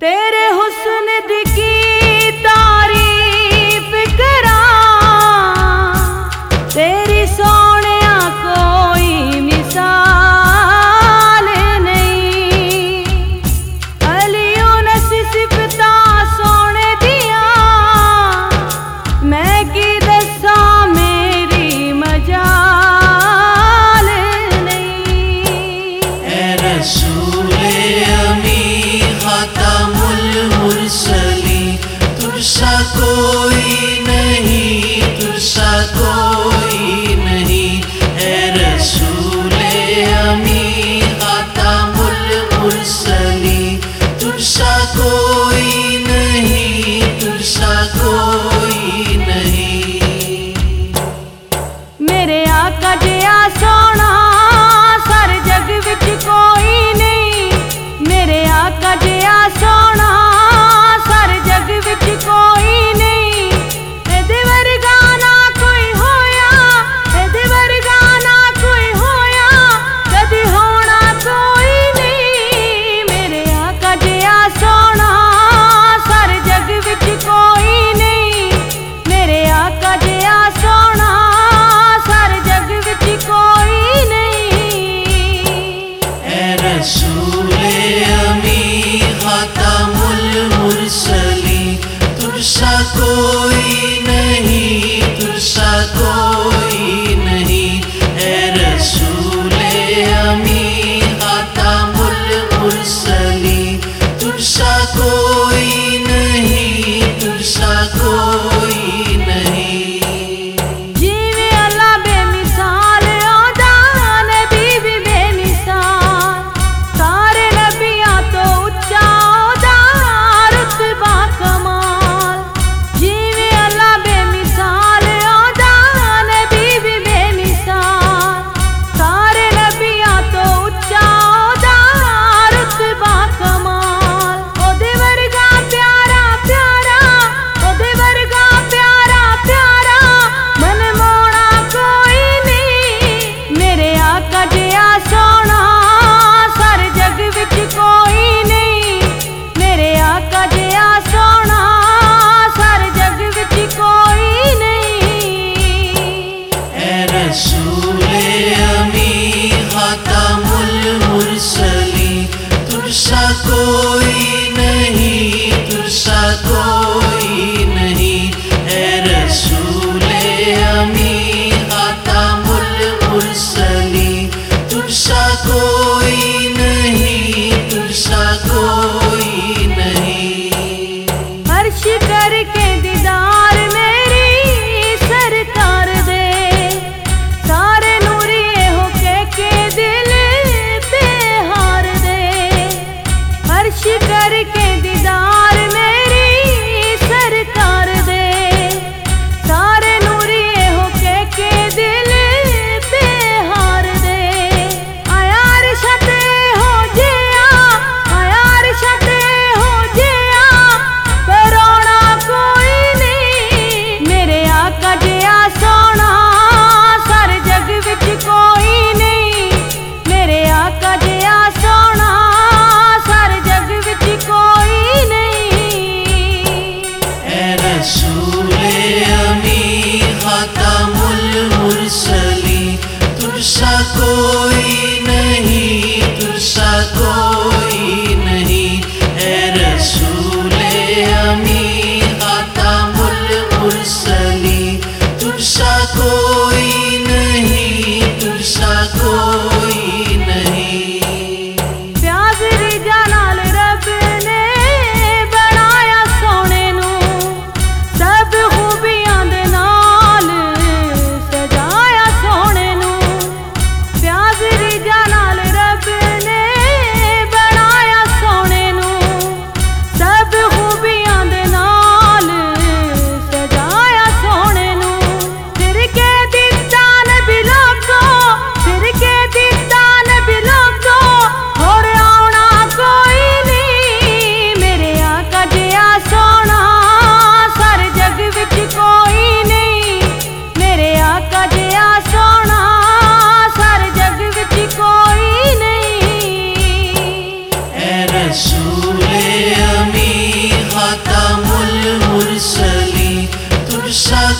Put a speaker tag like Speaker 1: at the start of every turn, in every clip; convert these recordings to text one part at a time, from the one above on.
Speaker 1: تیرے
Speaker 2: کوئی نہیں تجسا کوئی نہیں۔ اے رسول امی خاتم المرسلی تجسا کوئی نہیں تجسا کوئی نہیں۔
Speaker 1: میرے آقا جیا سونا، سر جگ وچ کوئی
Speaker 2: سا کوئی نہیں تجھ کوئی نہیں۔ اے رسول امی کوئی
Speaker 1: کارے جگ بچ نہیں میرا کھیا سونا سارے جگ بچ نہیں
Speaker 2: رسو لے امی ہک مل ملس ترس کو رسو لمی کوئی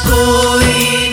Speaker 2: کوئی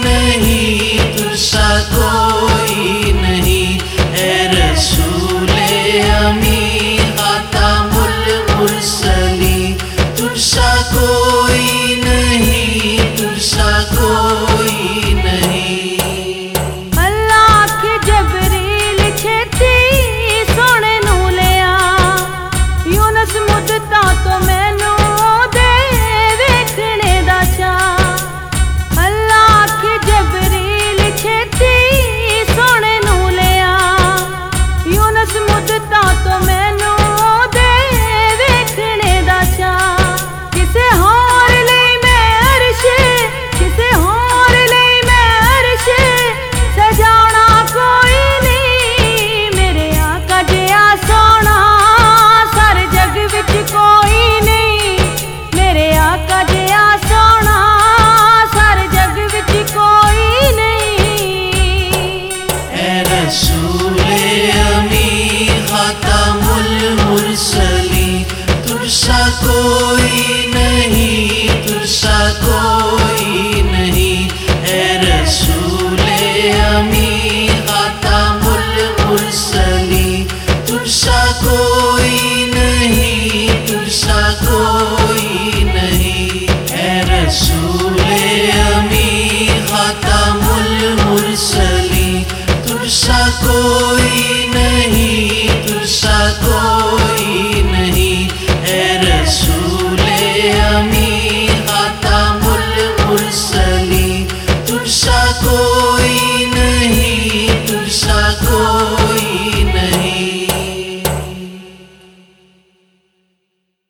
Speaker 1: مجھتا تو میں
Speaker 2: سا کوئی نہیں تجسا کوئی نہیں۔ اے رسول امی آتا مل مرسلی تجسا کوئی نہیں تجسا کوئی نہیں۔ اے رسول امی آتا مل مرسلی تجسا کوئی